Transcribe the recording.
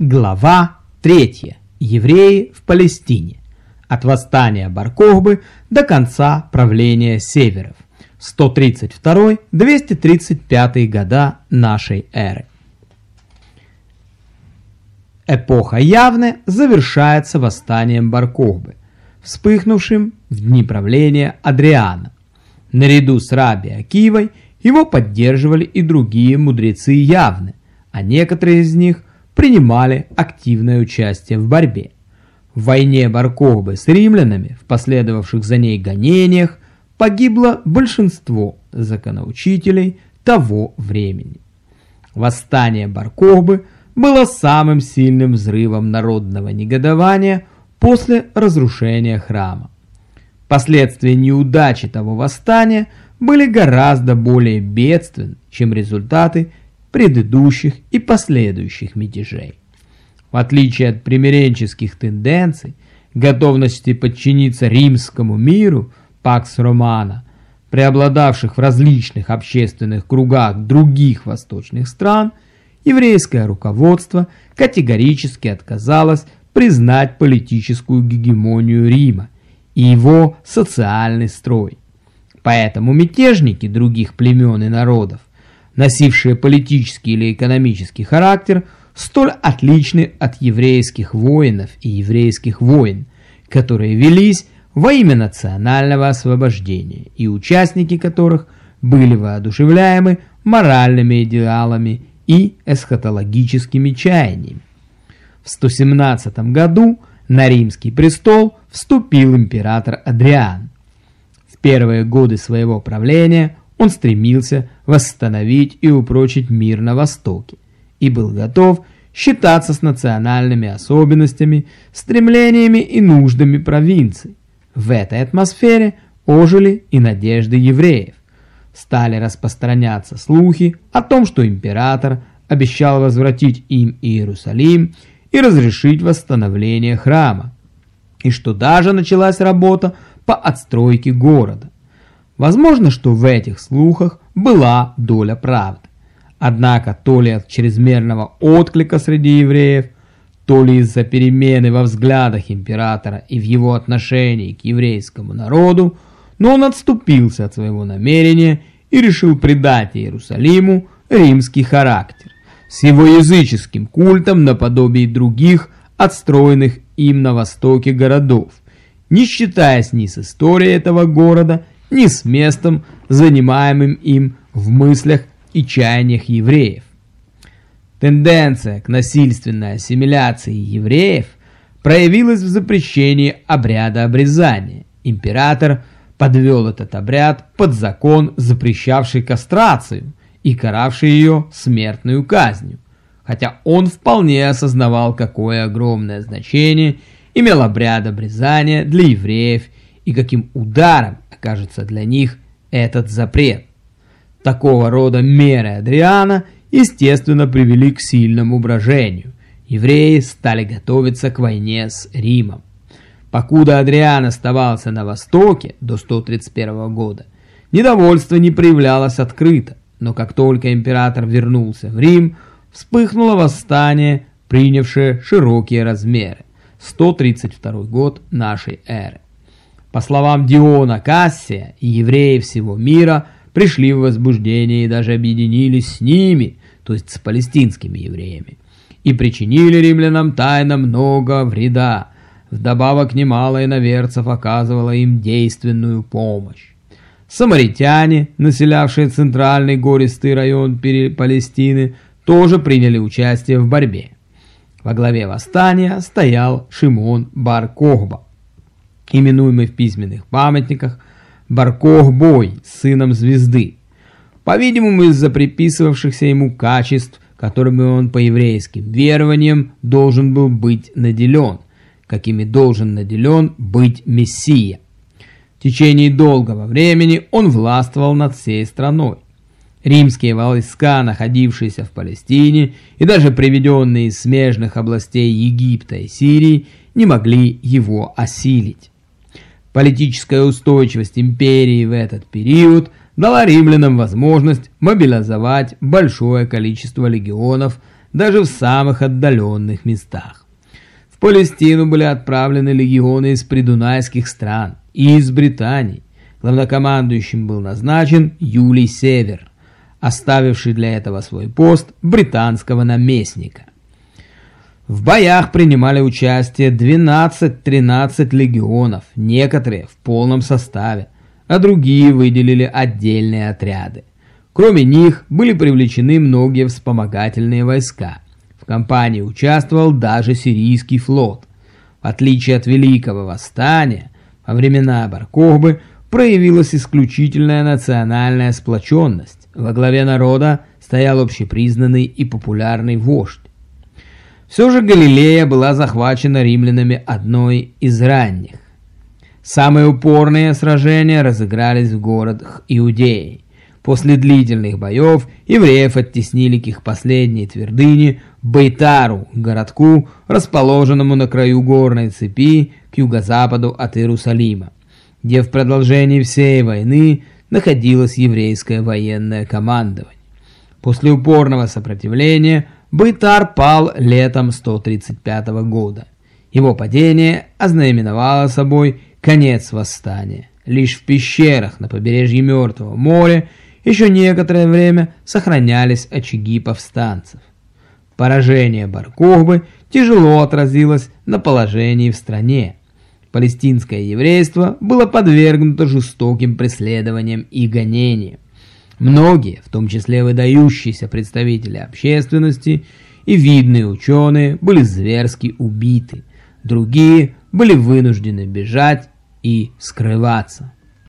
Глава 3. Евреи в Палестине. От восстания Баркохбы до конца правления Северов. 132-235 года нашей эры. Эпоха Явне завершается восстанием Баркохбы, вспыхнувшим в дни правления Адриана. Наряду с Раби Акивой его поддерживали и другие мудрецы Явны, а некоторые из них принимали активное участие в борьбе. В войне Баркохбы с римлянами, в последовавших за ней гонениях, погибло большинство законоучителей того времени. Восстание Баркохбы было самым сильным взрывом народного негодования после разрушения храма. Последствия неудачи того восстания были гораздо более бедственны, чем результаты предыдущих и последующих мятежей. В отличие от примиренческих тенденций, готовности подчиниться римскому миру, пакс романа, преобладавших в различных общественных кругах других восточных стран, еврейское руководство категорически отказалось признать политическую гегемонию Рима и его социальный строй. Поэтому мятежники других племен и народов носившие политический или экономический характер, столь отличны от еврейских воинов и еврейских войн, которые велись во имя национального освобождения и участники которых были воодушевляемы моральными идеалами и эсхатологическими чаяниями. В 117 году на римский престол вступил император Адриан. В первые годы своего правления он стремился восстановить и упрочить мир на Востоке и был готов считаться с национальными особенностями, стремлениями и нуждами провинций. В этой атмосфере ожили и надежды евреев. Стали распространяться слухи о том, что император обещал возвратить им Иерусалим и разрешить восстановление храма, и что даже началась работа по отстройке города. Возможно, что в этих слухах была доля правды. Однако то ли от чрезмерного отклика среди евреев, то ли из-за перемены во взглядах императора и в его отношении к еврейскому народу, но он отступился от своего намерения и решил придать Иерусалиму римский характер, с его языческим культом наподобие других отстроенных им на востоке городов, не считаясь ни с историей этого города, с местом, занимаемым им в мыслях и чаяниях евреев. Тенденция к насильственной ассимиляции евреев проявилась в запрещении обряда обрезания. Император подвел этот обряд под закон, запрещавший кастрацию и каравший ее смертную казнью, хотя он вполне осознавал, какое огромное значение имел обряд обрезания для евреев и каким ударом окажется для них этот запрет. Такого рода меры Адриана, естественно, привели к сильному брожению. Евреи стали готовиться к войне с Римом. Покуда Адриан оставался на востоке до 131 года, недовольство не проявлялось открыто, но как только император вернулся в Рим, вспыхнуло восстание, принявшее широкие размеры. 132 год нашей эры. По словам Диона Кассия, евреи всего мира пришли в возбуждение и даже объединились с ними, то есть с палестинскими евреями, и причинили римлянам тайно много вреда. Вдобавок немало иноверцев оказывало им действенную помощь. Самаритяне, населявшие центральный гористый район Палестины, тоже приняли участие в борьбе. Во главе восстания стоял Шимон Бар-Кохба именуемый в письменных памятниках Баркох-бой, сыном звезды. По-видимому, из-за приписывавшихся ему качеств, которыми он по еврейским верованиям должен был быть наделен, какими должен наделен быть Мессия. В течение долгого времени он властвовал над всей страной. Римские войска, находившиеся в Палестине и даже приведенные из смежных областей Египта и Сирии, не могли его осилить. Политическая устойчивость империи в этот период дала римлянам возможность мобилизовать большое количество легионов даже в самых отдаленных местах. В Палестину были отправлены легионы из придунайских стран и из Британии. Главнокомандующим был назначен Юлий Север, оставивший для этого свой пост британского наместника. В боях принимали участие 12-13 легионов, некоторые в полном составе, а другие выделили отдельные отряды. Кроме них были привлечены многие вспомогательные войска. В кампании участвовал даже сирийский флот. В отличие от Великого Восстания, во времена Баркохбы проявилась исключительная национальная сплоченность. Во главе народа стоял общепризнанный и популярный вождь. Все же Галилея была захвачена римлянами одной из ранних. Самые упорные сражения разыгрались в городах Иудеи. После длительных боев евреев оттеснили к их последней твердыне Бейтару, городку, расположенному на краю горной цепи к юго-западу от Иерусалима, где в продолжении всей войны находилось еврейское военное командование. После упорного сопротивления Бейтар пал летом 135 года. Его падение ознаменовало собой конец восстания. Лишь в пещерах на побережье Мертвого моря еще некоторое время сохранялись очаги повстанцев. Поражение Баркохбы тяжело отразилось на положении в стране. Палестинское еврейство было подвергнуто жестоким преследованиям и гонениям. Многие, в том числе выдающиеся представители общественности и видные ученые, были зверски убиты, другие были вынуждены бежать и скрываться.